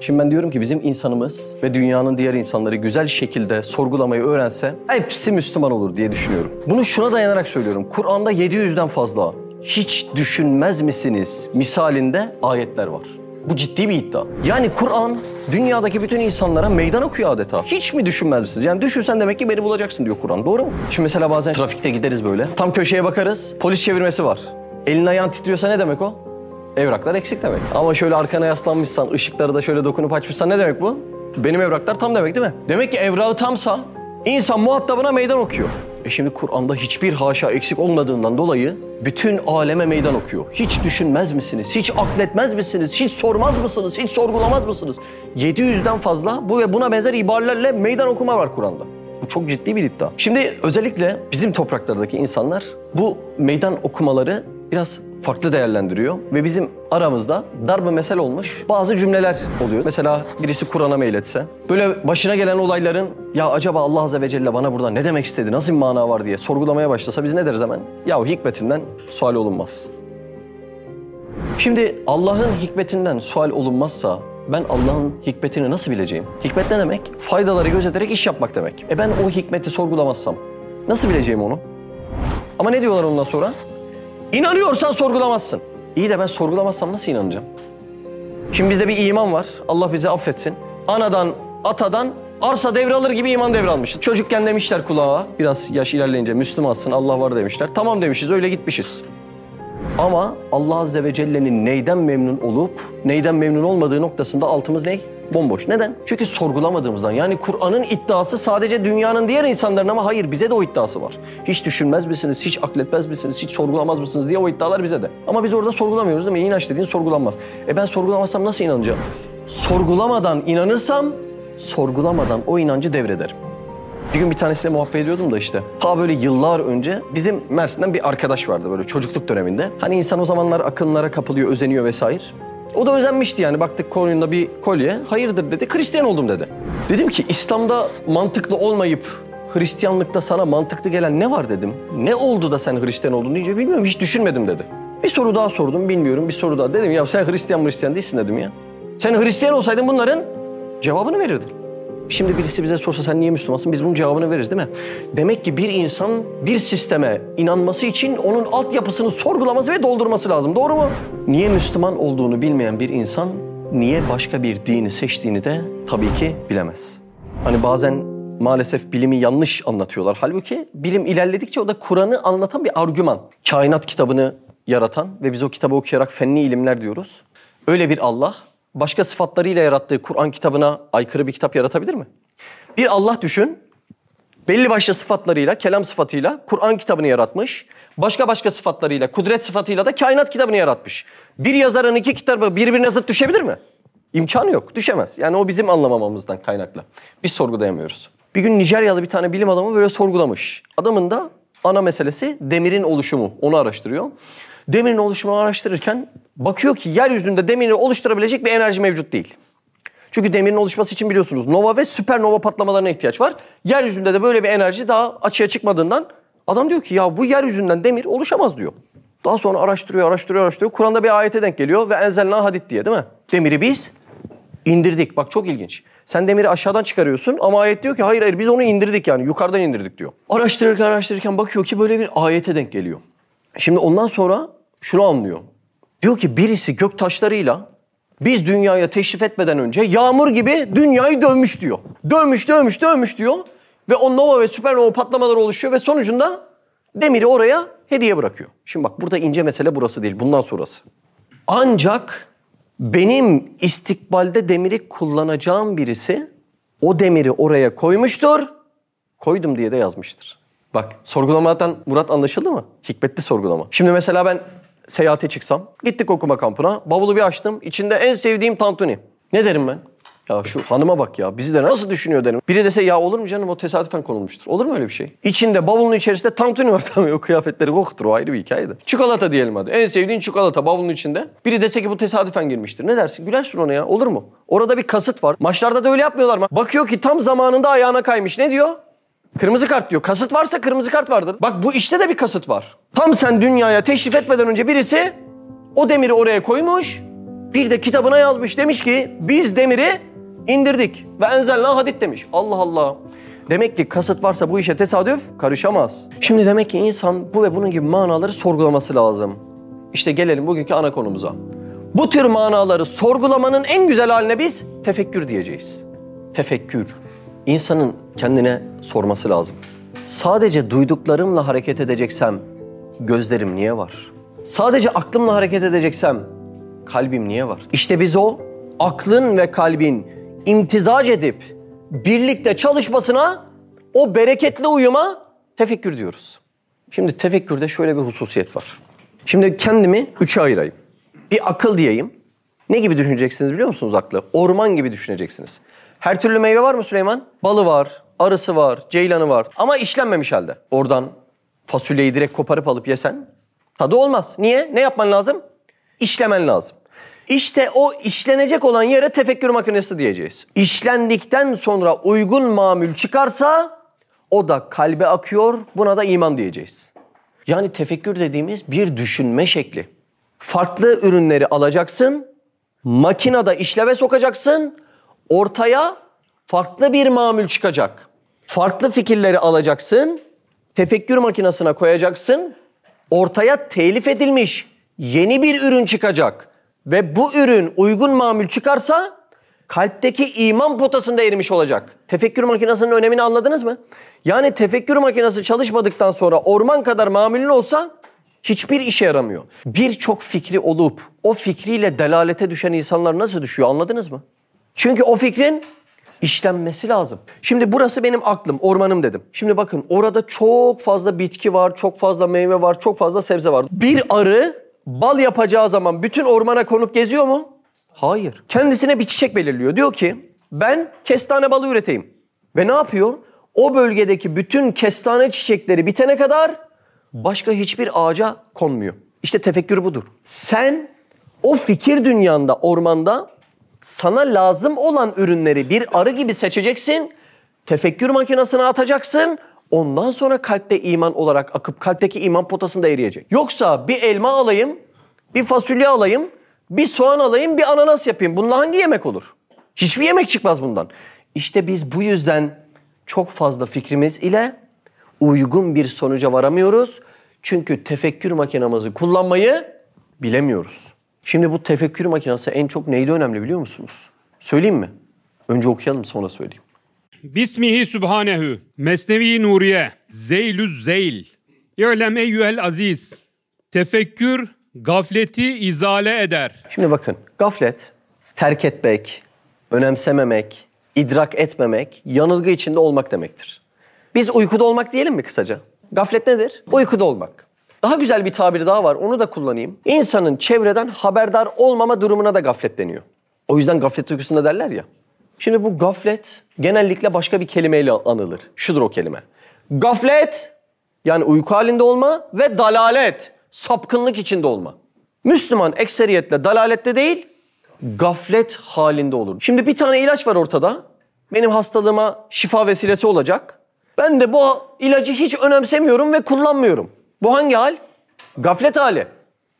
Şimdi ben diyorum ki bizim insanımız ve dünyanın diğer insanları güzel şekilde sorgulamayı öğrense hepsi Müslüman olur diye düşünüyorum. Bunu şuna dayanarak söylüyorum. Kur'an'da 700'den fazla hiç düşünmez misiniz misalinde ayetler var. Bu ciddi bir iddia. Yani Kur'an dünyadaki bütün insanlara meydan okuyor adeta. Hiç mi düşünmez misiniz? Yani düşünsen demek ki beni bulacaksın diyor Kur'an. Doğru mu? Şimdi mesela bazen trafikte gideriz böyle. Tam köşeye bakarız. Polis çevirmesi var. Elin ayağın titriyorsa ne demek o? Evraklar eksik demek. Ama şöyle arkana yaslanmışsan, ışıkları da şöyle dokunup açmışsan ne demek bu? Benim evraklar tam demek değil mi? Demek ki evrağı tamsa insan muhatabına meydan okuyor. E şimdi Kur'an'da hiçbir haşa eksik olmadığından dolayı bütün aleme meydan okuyor. Hiç düşünmez misiniz? Hiç akletmez misiniz? Hiç sormaz mısınız? Hiç sorgulamaz mısınız? 700'den fazla bu ve buna benzer ibarelerle meydan okuma var Kur'an'da. Bu çok ciddi bir iddia. Şimdi özellikle bizim topraklardaki insanlar bu meydan okumaları biraz farklı değerlendiriyor ve bizim aramızda darbe mesel olmuş bazı cümleler oluyor. Mesela birisi Kur'an'a meyletse, böyle başına gelen olayların ya acaba Allah Azze ve Celle bana burada ne demek istedi, nasıl bir mana var diye sorgulamaya başlasa biz ne deriz hemen? Yahu hikmetinden sual olunmaz. Şimdi Allah'ın hikmetinden sual olunmazsa ben Allah'ın hikmetini nasıl bileceğim? Hikmet ne demek? Faydaları gözeterek iş yapmak demek. E ben o hikmeti sorgulamazsam nasıl bileceğim onu? Ama ne diyorlar ondan sonra? İnanıyorsan sorgulamazsın. İyi de ben sorgulamazsam nasıl inanacağım? Şimdi bizde bir iman var. Allah bizi affetsin. Anadan, atadan arsa devralır gibi iman devralmışız. Çocukken demişler kulağa, biraz yaş ilerleyince Müslümansın, Allah var demişler. Tamam demişiz, öyle gitmişiz. Ama Allah Azze ve Celle'nin neyden memnun olup neyden memnun olmadığı noktasında altımız ne? Bomboş. Neden? Çünkü sorgulamadığımızdan. Yani Kur'an'ın iddiası sadece dünyanın diğer insanların ama hayır bize de o iddiası var. Hiç düşünmez misiniz, hiç akletmez misiniz, hiç sorgulamaz mısınız diye o iddialar bize de. Ama biz orada sorgulamıyoruz değil mi? İnanç dediğin sorgulanmaz. E ben sorgulamazsam nasıl inanacağım? Sorgulamadan inanırsam, sorgulamadan o inancı devrederim. Bir gün bir tanesiyle muhabbet ediyordum da işte. Ta böyle yıllar önce bizim Mersin'den bir arkadaş vardı böyle çocukluk döneminde. Hani insan o zamanlar akınlara kapılıyor, özeniyor vesaire. O da özenmişti yani baktık koynunda bir kolye. Hayırdır dedi, Hristiyan oldum dedi. Dedim ki İslam'da mantıklı olmayıp Hristiyanlıkta sana mantıklı gelen ne var dedim. Ne oldu da sen Hristiyan oldun deyince bilmiyorum hiç düşünmedim dedi. Bir soru daha sordum bilmiyorum bir soru daha. Dedim ya sen Hristiyan Hristiyan değilsin dedim ya. Sen Hristiyan olsaydın bunların cevabını verirdin. Şimdi birisi bize sorsa sen niye Müslümansın? Biz bunun cevabını veririz değil mi? Demek ki bir insan bir sisteme inanması için onun altyapısını sorgulaması ve doldurması lazım. Doğru mu? Niye Müslüman olduğunu bilmeyen bir insan niye başka bir dini seçtiğini de tabii ki bilemez. Hani bazen maalesef bilimi yanlış anlatıyorlar. Halbuki bilim ilerledikçe o da Kur'an'ı anlatan bir argüman. Kainat kitabını yaratan ve biz o kitabı okuyarak fenni ilimler diyoruz. Öyle bir Allah başka sıfatlarıyla yarattığı Kur'an kitabına aykırı bir kitap yaratabilir mi? Bir Allah düşün, belli başlı sıfatlarıyla, kelam sıfatıyla Kur'an kitabını yaratmış. Başka başka sıfatlarıyla, kudret sıfatıyla da kainat kitabını yaratmış. Bir yazarın iki kitabı birbirine zıt düşebilir mi? İmkanı yok, düşemez. Yani o bizim anlamamamızdan kaynaklı. Biz sorgulayamıyoruz. Bir gün Nijeryalı bir tane bilim adamı böyle sorgulamış. Adamın da ana meselesi demirin oluşumu. Onu araştırıyor. Demirin oluşumunu araştırırken bakıyor ki yeryüzünde demiri oluşturabilecek bir enerji mevcut değil. Çünkü demirin oluşması için biliyorsunuz nova ve süpernova patlamalarına ihtiyaç var. Yeryüzünde de böyle bir enerji daha açığa çıkmadığından adam diyor ki ya bu yeryüzünden demir oluşamaz diyor. Daha sonra araştırıyor, araştırıyor, araştırıyor. Kur'an'da bir ayete denk geliyor ve enzelna hadid diye değil mi? Demiri biz indirdik. Bak çok ilginç. Sen demiri aşağıdan çıkarıyorsun ama ayet diyor ki hayır hayır biz onu indirdik yani yukarıdan indirdik diyor. Araştırırken araştırırken bakıyor ki böyle bir ayete denk geliyor. Şimdi ondan sonra şunu anlıyor. Diyor ki birisi gök taşlarıyla biz dünyaya teşrif etmeden önce yağmur gibi dünyayı dövmüş diyor. Dövmüş, dövmüş, dövmüş diyor. Ve o nova ve süpernova patlamalar oluşuyor ve sonucunda demiri oraya hediye bırakıyor. Şimdi bak burada ince mesele burası değil, bundan sonrası. Ancak benim istikbalde demiri kullanacağım birisi o demiri oraya koymuştur. Koydum diye de yazmıştır. Bak sorgulamadan Murat anlaşıldı mı? Hikmetli sorgulama. Şimdi mesela ben seyahate çıksam, gittik okuma kampına, bavulu bir açtım, içinde en sevdiğim tantuni. Ne derim ben? Ya şu hanıma bak ya, bizi de nasıl düşünüyor derim. Biri dese ya olur mu canım o tesadüfen konulmuştur. Olur mu öyle bir şey? İçinde bavulun içerisinde tantuni var tabii o kıyafetleri koktur o ayrı bir hikayede. Çikolata diyelim hadi. En sevdiğin çikolata bavulun içinde. Biri dese ki bu tesadüfen girmiştir. Ne dersin? Gülersin ona ya. Olur mu? Orada bir kasıt var. Maçlarda da öyle yapmıyorlar mı? Bakıyor ki tam zamanında ayağına kaymış. Ne diyor? Kırmızı kart diyor. Kasıt varsa kırmızı kart vardır. Bak bu işte de bir kasıt var. Tam sen dünyaya teşrif etmeden önce birisi o demiri oraya koymuş Bir de kitabına yazmış demiş ki biz demiri indirdik ve enzelna hadid demiş. Allah Allah. Demek ki kasıt varsa bu işe tesadüf karışamaz. Şimdi demek ki insan bu ve bunun gibi manaları sorgulaması lazım. İşte gelelim bugünkü ana konumuza. Bu tür manaları sorgulamanın en güzel haline biz tefekkür diyeceğiz. Tefekkür. İnsanın kendine sorması lazım. Sadece duyduklarımla hareket edeceksem gözlerim niye var? Sadece aklımla hareket edeceksem kalbim niye var? İşte biz o aklın ve kalbin imtizac edip birlikte çalışmasına o bereketli uyuma tefekkür diyoruz. Şimdi tefekkürde şöyle bir hususiyet var. Şimdi kendimi üçe ayırayım. Bir akıl diyeyim. Ne gibi düşüneceksiniz biliyor musunuz aklı? Orman gibi düşüneceksiniz. Her türlü meyve var mı Süleyman? Balı var, arısı var, ceylanı var. Ama işlenmemiş halde. Oradan fasulyeyi direkt koparıp alıp yesen tadı olmaz. Niye? Ne yapman lazım? İşlemen lazım. İşte o işlenecek olan yere tefekkür makinesi diyeceğiz. İşlendikten sonra uygun mamül çıkarsa o da kalbe akıyor. Buna da iman diyeceğiz. Yani tefekkür dediğimiz bir düşünme şekli. Farklı ürünleri alacaksın, makinede işleve sokacaksın, ortaya farklı bir mamül çıkacak. Farklı fikirleri alacaksın, tefekkür makinesine koyacaksın, ortaya telif edilmiş yeni bir ürün çıkacak. Ve bu ürün uygun mamül çıkarsa kalpteki iman potasında erimiş olacak. Tefekkür makinesinin önemini anladınız mı? Yani tefekkür makinesi çalışmadıktan sonra orman kadar mamülün olsa hiçbir işe yaramıyor. Birçok fikri olup o fikriyle delalete düşen insanlar nasıl düşüyor anladınız mı? Çünkü o fikrin işlenmesi lazım. Şimdi burası benim aklım, ormanım dedim. Şimdi bakın orada çok fazla bitki var, çok fazla meyve var, çok fazla sebze var. Bir arı bal yapacağı zaman bütün ormana konup geziyor mu? Hayır. Kendisine bir çiçek belirliyor. Diyor ki ben kestane balı üreteyim. Ve ne yapıyor? O bölgedeki bütün kestane çiçekleri bitene kadar başka hiçbir ağaca konmuyor. İşte tefekkür budur. Sen o fikir dünyanda, ormanda sana lazım olan ürünleri bir arı gibi seçeceksin. Tefekkür makinesine atacaksın. Ondan sonra kalpte iman olarak akıp kalpteki iman potasında eriyecek. Yoksa bir elma alayım, bir fasulye alayım, bir soğan alayım, bir ananas yapayım. Bununla hangi yemek olur? Hiçbir yemek çıkmaz bundan. İşte biz bu yüzden çok fazla fikrimiz ile uygun bir sonuca varamıyoruz. Çünkü tefekkür makinamızı kullanmayı bilemiyoruz. Şimdi bu tefekkür makinesi en çok neyde önemli biliyor musunuz? Söyleyeyim mi? Önce okuyalım sonra söyleyeyim. Bismihi Sübhanehu. Mesnevi Nuriye. Zeylüz zeyl. İ'lem eyyühel aziz. Tefekkür gafleti izale eder. Şimdi bakın gaflet, terk etmek, önemsememek, idrak etmemek, yanılgı içinde olmak demektir. Biz uykuda olmak diyelim mi kısaca? Gaflet nedir? Uykuda olmak. Daha güzel bir tabiri daha var onu da kullanayım. İnsanın çevreden haberdar olmama durumuna da gaflet deniyor. O yüzden gaflet uykusunda derler ya. Şimdi bu gaflet genellikle başka bir kelimeyle anılır. Şudur o kelime. Gaflet yani uyku halinde olma ve dalalet sapkınlık içinde olma. Müslüman ekseriyetle dalalette değil gaflet halinde olur. Şimdi bir tane ilaç var ortada. Benim hastalığıma şifa vesilesi olacak. Ben de bu ilacı hiç önemsemiyorum ve kullanmıyorum. Bu hangi hal? Gaflet hali.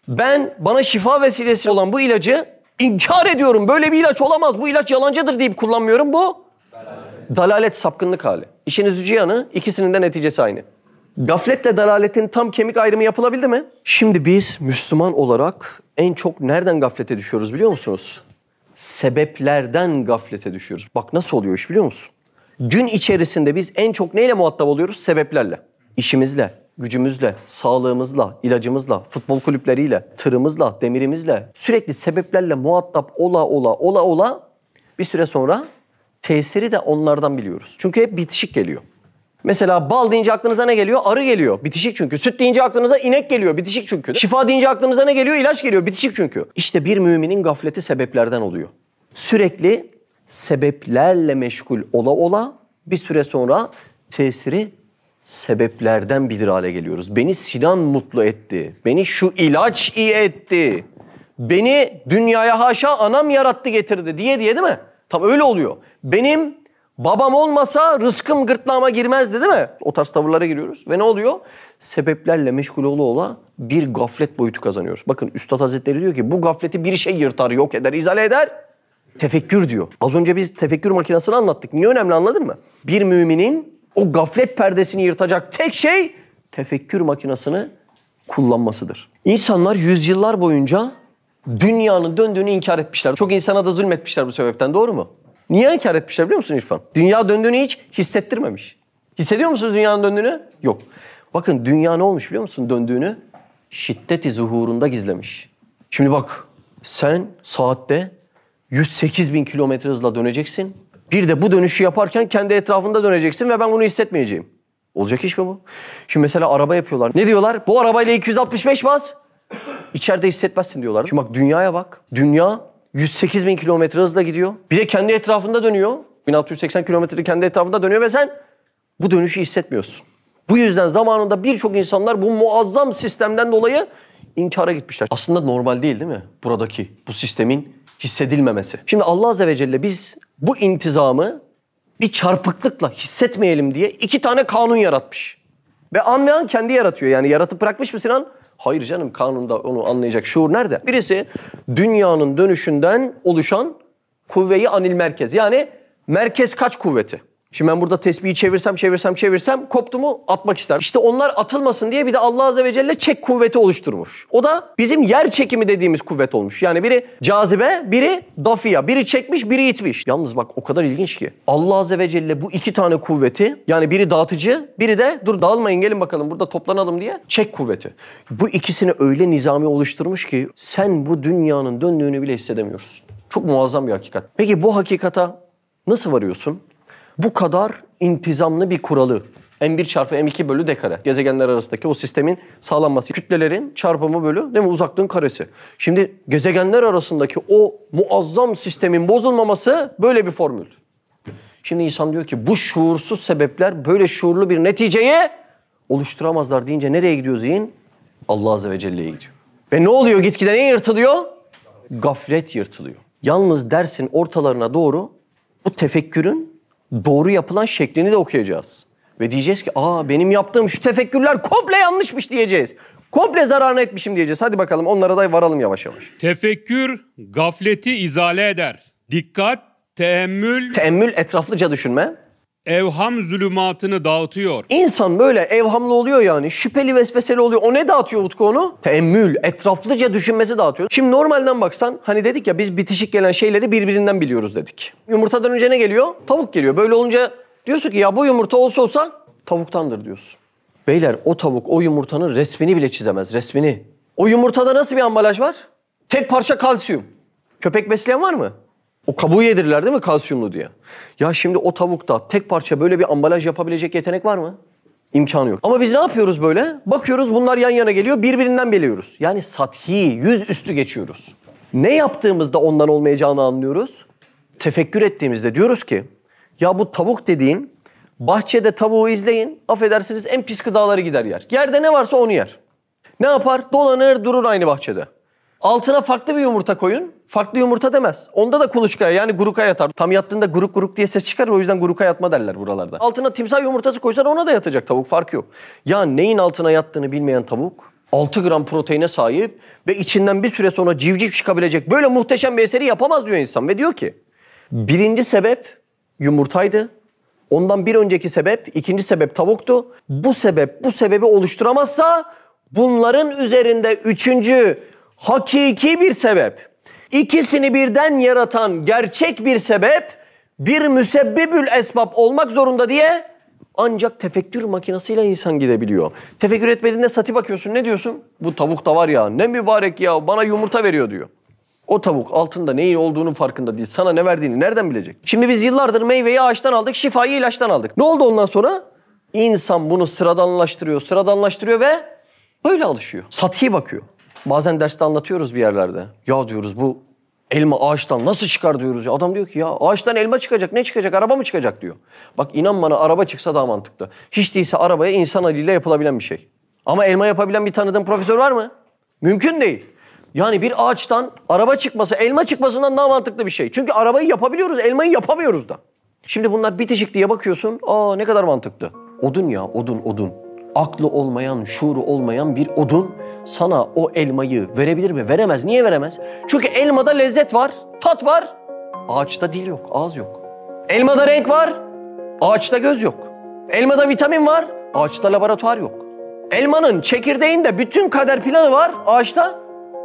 Ben bana şifa vesilesi olan bu ilacı inkar ediyorum. Böyle bir ilaç olamaz. Bu ilaç yalancıdır deyip kullanmıyorum. Bu dalalet, dalalet sapkınlık hali. İşin üzücü yanı ikisinin de neticesi aynı. Gafletle dalaletin tam kemik ayrımı yapılabildi mi? Şimdi biz Müslüman olarak en çok nereden gaflete düşüyoruz biliyor musunuz? Sebeplerden gaflete düşüyoruz. Bak nasıl oluyor iş biliyor musun? Gün içerisinde biz en çok neyle muhatap oluyoruz? Sebeplerle. İşimizle, gücümüzle, sağlığımızla, ilacımızla, futbol kulüpleriyle, tırımızla, demirimizle sürekli sebeplerle muhatap ola ola ola ola bir süre sonra tesiri de onlardan biliyoruz. Çünkü hep bitişik geliyor. Mesela bal deyince aklınıza ne geliyor? Arı geliyor. Bitişik çünkü. Süt deyince aklınıza inek geliyor. Bitişik çünkü. Şifa deyince aklınıza ne geliyor? İlaç geliyor. Bitişik çünkü. İşte bir müminin gafleti sebeplerden oluyor. Sürekli sebeplerle meşgul ola ola bir süre sonra tesiri sebeplerden bilir hale geliyoruz. Beni Sinan mutlu etti. Beni şu ilaç iyi etti. Beni dünyaya haşa anam yarattı getirdi diye diye değil mi? Tam öyle oluyor. Benim Babam olmasa rızkım gırtlağıma girmezdi değil mi? O tarz tavırlara giriyoruz. Ve ne oluyor? Sebeplerle meşgul ola ola bir gaflet boyutu kazanıyoruz. Bakın Üstad Hazretleri diyor ki bu gafleti bir şey yırtar, yok eder, izale eder. Tefekkür diyor. Az önce biz tefekkür makinesini anlattık. Niye önemli anladın mı? Bir müminin o gaflet perdesini yırtacak tek şey tefekkür makinesini kullanmasıdır. İnsanlar yüzyıllar boyunca dünyanın döndüğünü inkar etmişler. Çok insana da zulmetmişler bu sebepten doğru mu? Niye inkar etmişler biliyor musun İrfan? Dünya döndüğünü hiç hissettirmemiş. Hissediyor musunuz dünyanın döndüğünü? Yok. Bakın dünya ne olmuş biliyor musun döndüğünü? Şiddeti zuhurunda gizlemiş. Şimdi bak sen saatte 108 bin kilometre hızla döneceksin. Bir de bu dönüşü yaparken kendi etrafında döneceksin ve ben bunu hissetmeyeceğim. Olacak iş mi bu? Şimdi mesela araba yapıyorlar. Ne diyorlar? Bu arabayla 265 bas. İçeride hissetmezsin diyorlar. Şimdi bak dünyaya bak. Dünya 108 bin kilometre hızla gidiyor. Bir de kendi etrafında dönüyor. 1680 kilometre kendi etrafında dönüyor ve sen bu dönüşü hissetmiyorsun. Bu yüzden zamanında birçok insanlar bu muazzam sistemden dolayı inkara gitmişler. Aslında normal değil değil mi? Buradaki bu sistemin hissedilmemesi. Şimdi Allah Azze ve Celle biz bu intizamı bir çarpıklıkla hissetmeyelim diye iki tane kanun yaratmış. Ve an ve an kendi yaratıyor. Yani yaratıp bırakmış mı Sinan? Hayır canım kanunda onu anlayacak şuur nerede? Birisi dünyanın dönüşünden oluşan kuvveyi anil merkez. Yani merkez kaç kuvveti? Şimdi ben burada tesbihi çevirsem çevirsem çevirsem koptu mu atmak ister. İşte onlar atılmasın diye bir de Allah Azze ve Celle çek kuvveti oluşturmuş. O da bizim yer çekimi dediğimiz kuvvet olmuş. Yani biri cazibe, biri dafiya. Biri çekmiş, biri itmiş. Yalnız bak o kadar ilginç ki. Allah Azze ve Celle bu iki tane kuvveti yani biri dağıtıcı, biri de dur dağılmayın gelin bakalım burada toplanalım diye çek kuvveti. Bu ikisini öyle nizami oluşturmuş ki sen bu dünyanın döndüğünü bile hissedemiyorsun. Çok muazzam bir hakikat. Peki bu hakikata nasıl varıyorsun? Bu kadar intizamlı bir kuralı. M1 çarpı M2 bölü d kare. Gezegenler arasındaki o sistemin sağlanması. Kütlelerin çarpımı bölü değil mi? Uzaklığın karesi. Şimdi gezegenler arasındaki o muazzam sistemin bozulmaması böyle bir formül. Şimdi insan diyor ki bu şuursuz sebepler böyle şuurlu bir neticeyi oluşturamazlar deyince nereye gidiyor zihin? Allah Azze ve Celle'ye gidiyor. Ve ne oluyor gitgide ne yırtılıyor? Gaflet yırtılıyor. Yalnız dersin ortalarına doğru bu tefekkürün doğru yapılan şeklini de okuyacağız. Ve diyeceğiz ki aa benim yaptığım şu tefekkürler komple yanlışmış diyeceğiz. Komple zararını etmişim diyeceğiz. Hadi bakalım onlara da varalım yavaş yavaş. Tefekkür gafleti izale eder. Dikkat, teemmül, Teemmül etraflıca düşünme. Evham zulümatını dağıtıyor. İnsan böyle evhamlı oluyor yani. Şüpheli vesveseli oluyor. O ne dağıtıyor Utku onu? Teemmül, etraflıca düşünmesi dağıtıyor. Şimdi normalden baksan hani dedik ya biz bitişik gelen şeyleri birbirinden biliyoruz dedik. Yumurtadan önce ne geliyor? Tavuk geliyor. Böyle olunca diyorsun ki ya bu yumurta olsa olsa tavuktandır diyorsun. Beyler o tavuk o yumurtanın resmini bile çizemez. Resmini. O yumurtada nasıl bir ambalaj var? Tek parça kalsiyum. Köpek besleyen var mı? O kabuğu yedirirler değil mi kalsiyumlu diye. Ya şimdi o tavukta tek parça böyle bir ambalaj yapabilecek yetenek var mı? İmkanı yok. Ama biz ne yapıyoruz böyle? Bakıyoruz bunlar yan yana geliyor birbirinden biliyoruz. Yani sathi, yüz üstü geçiyoruz. Ne yaptığımızda ondan olmayacağını anlıyoruz. Tefekkür ettiğimizde diyoruz ki ya bu tavuk dediğin bahçede tavuğu izleyin affedersiniz en pis gıdaları gider yer. Yerde ne varsa onu yer. Ne yapar? Dolanır durur aynı bahçede. Altına farklı bir yumurta koyun. Farklı yumurta demez. Onda da kuluçkaya yani guruka yatar. Tam yattığında guruk guruk diye ses çıkarır o yüzden guruka yatma derler buralarda. Altına timsah yumurtası koysan ona da yatacak tavuk farkı yok. Ya neyin altına yattığını bilmeyen tavuk 6 gram proteine sahip ve içinden bir süre sonra civciv çıkabilecek böyle muhteşem bir eseri yapamaz diyor insan. Ve diyor ki birinci sebep yumurtaydı. Ondan bir önceki sebep, ikinci sebep tavuktu. Bu sebep bu sebebi oluşturamazsa bunların üzerinde üçüncü hakiki bir sebep, ikisini birden yaratan gerçek bir sebep bir müsebbibül esbab olmak zorunda diye ancak tefekkür makinesiyle insan gidebiliyor. Tefekkür etmediğinde sati bakıyorsun ne diyorsun? Bu tavuk da var ya ne mübarek ya bana yumurta veriyor diyor. O tavuk altında neyin olduğunun farkında değil. Sana ne verdiğini nereden bilecek? Şimdi biz yıllardır meyveyi ağaçtan aldık, şifayı ilaçtan aldık. Ne oldu ondan sonra? İnsan bunu sıradanlaştırıyor, sıradanlaştırıyor ve böyle alışıyor. Sati bakıyor. Bazen derste anlatıyoruz bir yerlerde. Ya diyoruz bu elma ağaçtan nasıl çıkar diyoruz ya. Adam diyor ki ya ağaçtan elma çıkacak ne çıkacak araba mı çıkacak diyor. Bak inan bana araba çıksa daha mantıklı. Hiç değilse arabaya insan eliyle yapılabilen bir şey. Ama elma yapabilen bir tanıdığın profesör var mı? Mümkün değil. Yani bir ağaçtan araba çıkması, elma çıkmasından daha mantıklı bir şey. Çünkü arabayı yapabiliyoruz, elmayı yapamıyoruz da. Şimdi bunlar bitişik diye bakıyorsun. Aa ne kadar mantıklı. Odun ya odun odun. Aklı olmayan, şuuru olmayan bir odun sana o elmayı verebilir mi? Veremez. Niye veremez? Çünkü elmada lezzet var, tat var. Ağaçta dil yok, ağız yok. Elmada renk var, ağaçta göz yok. Elmada vitamin var, ağaçta laboratuvar yok. Elmanın çekirdeğinde bütün kader planı var, ağaçta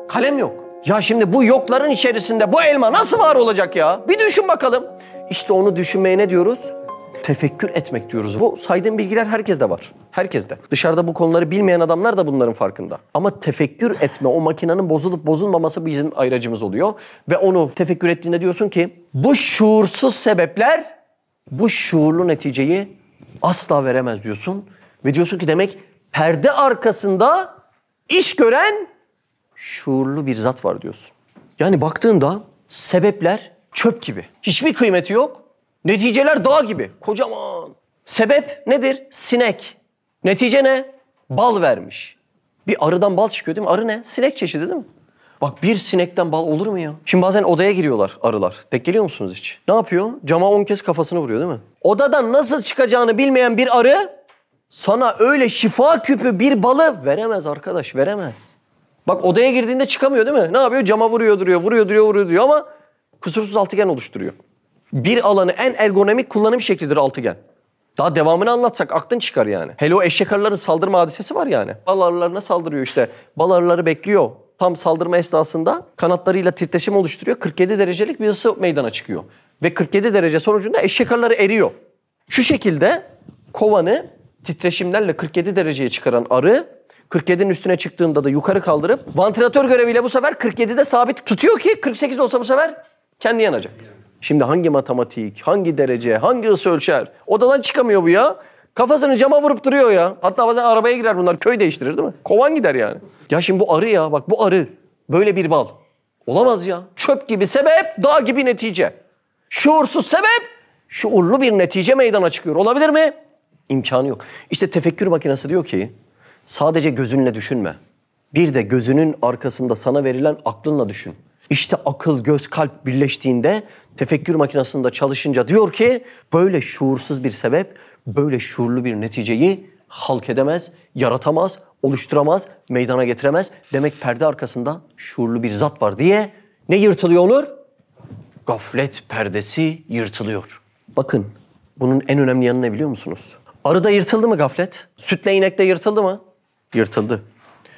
kalem yok. Ya şimdi bu yokların içerisinde bu elma nasıl var olacak ya? Bir düşün bakalım. İşte onu düşünmeye ne diyoruz? Tefekkür etmek diyoruz. Bu saydığım bilgiler herkeste var. Herkeste. Dışarıda bu konuları bilmeyen adamlar da bunların farkında. Ama tefekkür etme, o makinenin bozulup bozulmaması bizim ayracımız oluyor. Ve onu tefekkür ettiğinde diyorsun ki bu şuursuz sebepler bu şuurlu neticeyi asla veremez diyorsun. Ve diyorsun ki demek perde arkasında iş gören şuurlu bir zat var diyorsun. Yani baktığında sebepler çöp gibi. Hiçbir kıymeti yok. Neticeler dağ gibi. Kocaman. Sebep nedir? Sinek. Netice ne? Bal vermiş. Bir arıdan bal çıkıyor değil mi? Arı ne? Sinek çeşidi değil mi? Bak bir sinekten bal olur mu ya? Şimdi bazen odaya giriyorlar arılar. Denk geliyor musunuz hiç? Ne yapıyor? Cama 10 kez kafasını vuruyor değil mi? Odadan nasıl çıkacağını bilmeyen bir arı sana öyle şifa küpü bir balı veremez arkadaş, veremez. Bak odaya girdiğinde çıkamıyor değil mi? Ne yapıyor? Cama vuruyor duruyor, vuruyor duruyor, vuruyor duruyor ama kusursuz altıgen oluşturuyor. Bir alanı en ergonomik kullanım şeklidir altıgen. Daha devamını anlatsak aklın çıkar yani. Hele o eşek arıların saldırma hadisesi var yani. Bal arılarına saldırıyor işte. Bal arıları bekliyor. Tam saldırma esnasında kanatlarıyla titreşim oluşturuyor. 47 derecelik bir ısı meydana çıkıyor. Ve 47 derece sonucunda eşek arıları eriyor. Şu şekilde kovanı titreşimlerle 47 dereceye çıkaran arı 47'nin üstüne çıktığında da yukarı kaldırıp vantilatör göreviyle bu sefer 47'de sabit tutuyor ki 48 olsa bu sefer kendi yanacak. Şimdi hangi matematik, hangi derece, hangi ısı ölçer? Odadan çıkamıyor bu ya. Kafasını cama vurup duruyor ya. Hatta bazen arabaya girer bunlar. Köy değiştirir değil mi? Kovan gider yani. Ya şimdi bu arı ya. Bak bu arı. Böyle bir bal. Olamaz ya. Çöp gibi sebep, dağ gibi netice. Şuursuz sebep, şuurlu bir netice meydana çıkıyor. Olabilir mi? İmkanı yok. İşte tefekkür makinesi diyor ki sadece gözünle düşünme. Bir de gözünün arkasında sana verilen aklınla düşün. İşte akıl, göz, kalp birleştiğinde tefekkür makinesinde çalışınca diyor ki böyle şuursuz bir sebep, böyle şuurlu bir neticeyi halk edemez, yaratamaz, oluşturamaz, meydana getiremez. Demek perde arkasında şuurlu bir zat var diye ne yırtılıyor olur? Gaflet perdesi yırtılıyor. Bakın bunun en önemli yanı ne biliyor musunuz? Arıda yırtıldı mı gaflet? Sütle inekte yırtıldı mı? Yırtıldı.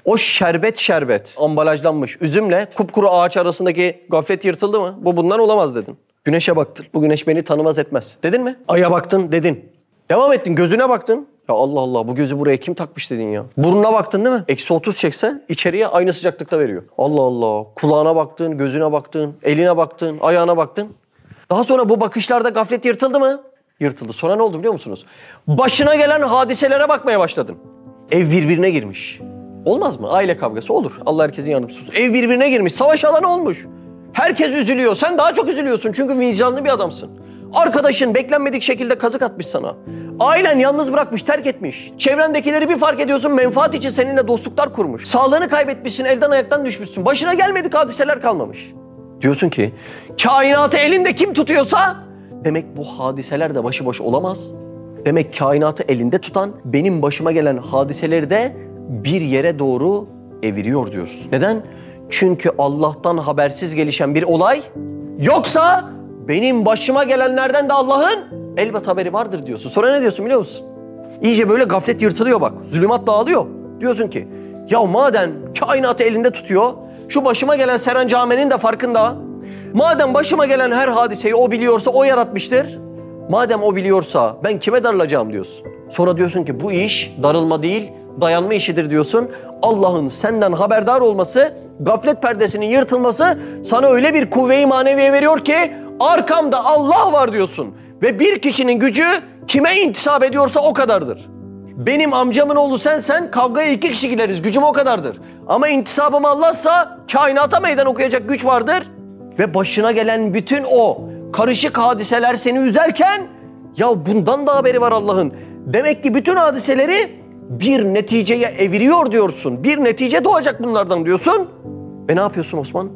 O şerbet şerbet ambalajlanmış üzümle kupkuru ağaç arasındaki gaflet yırtıldı mı? Bu bundan olamaz dedin. Güneşe baktın. Bu güneş beni tanımaz etmez. Dedin mi? Aya baktın dedin. Devam ettin gözüne baktın. Ya Allah Allah bu gözü buraya kim takmış dedin ya. Burnuna baktın değil mi? Eksi 30 çekse içeriye aynı sıcaklıkta veriyor. Allah Allah. Kulağına baktın, gözüne baktın, eline baktın, ayağına baktın. Daha sonra bu bakışlarda gaflet yırtıldı mı? Yırtıldı. Sonra ne oldu biliyor musunuz? Başına gelen hadiselere bakmaya başladın. Ev birbirine girmiş. Olmaz mı? Aile kavgası olur. Allah herkesin yardımcısı olsun. Ev birbirine girmiş. Savaş alanı olmuş. Herkes üzülüyor. Sen daha çok üzülüyorsun. Çünkü vicdanlı bir adamsın. Arkadaşın beklenmedik şekilde kazık atmış sana. Ailen yalnız bırakmış, terk etmiş. Çevrendekileri bir fark ediyorsun menfaat için seninle dostluklar kurmuş. Sağlığını kaybetmişsin, elden ayaktan düşmüşsün. Başına gelmedik hadiseler kalmamış. Diyorsun ki kainatı elinde kim tutuyorsa demek bu hadiseler de başıboş olamaz. Demek kainatı elinde tutan benim başıma gelen hadiseleri de bir yere doğru eviriyor diyoruz. Neden? Çünkü Allah'tan habersiz gelişen bir olay yoksa benim başıma gelenlerden de Allah'ın elbet haberi vardır diyorsun. Sonra ne diyorsun biliyor musun? İyice böyle gaflet yırtılıyor bak. Zulümat dağılıyor. Diyorsun ki ya madem kainatı elinde tutuyor şu başıma gelen serencamenin de farkında. Madem başıma gelen her hadiseyi o biliyorsa o yaratmıştır. Madem o biliyorsa ben kime darılacağım diyorsun. Sonra diyorsun ki bu iş darılma değil dayanma işidir diyorsun. Allah'ın senden haberdar olması, gaflet perdesinin yırtılması sana öyle bir kuvve-i maneviye veriyor ki arkamda Allah var diyorsun. Ve bir kişinin gücü kime intisap ediyorsa o kadardır. Benim amcamın oğlu sensen kavgaya iki kişi gideriz. Gücüm o kadardır. Ama intisabım Allah'sa kainata meydan okuyacak güç vardır. Ve başına gelen bütün o karışık hadiseler seni üzerken ya bundan da haberi var Allah'ın. Demek ki bütün hadiseleri bir neticeye eviriyor diyorsun. Bir netice doğacak bunlardan diyorsun. Ve ne yapıyorsun Osman?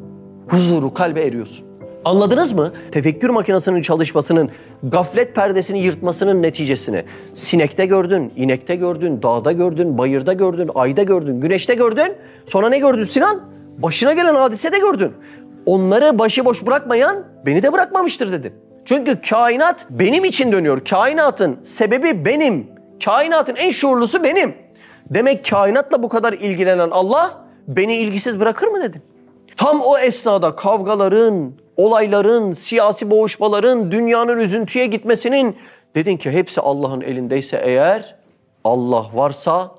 Huzuru kalbe eriyorsun. Anladınız mı? Tefekkür makinesinin çalışmasının, gaflet perdesini yırtmasının neticesini sinekte gördün, inekte gördün, dağda gördün, bayırda gördün, ayda gördün, güneşte gördün. Sonra ne gördün Sinan? Başına gelen hadisede gördün. Onları başıboş bırakmayan beni de bırakmamıştır dedin. Çünkü kainat benim için dönüyor. Kainatın sebebi benim. Kainatın en şuurlusu benim. Demek kainatla bu kadar ilgilenen Allah beni ilgisiz bırakır mı dedim. Tam o esnada kavgaların, olayların, siyasi boğuşmaların, dünyanın üzüntüye gitmesinin dedin ki hepsi Allah'ın elindeyse eğer Allah varsa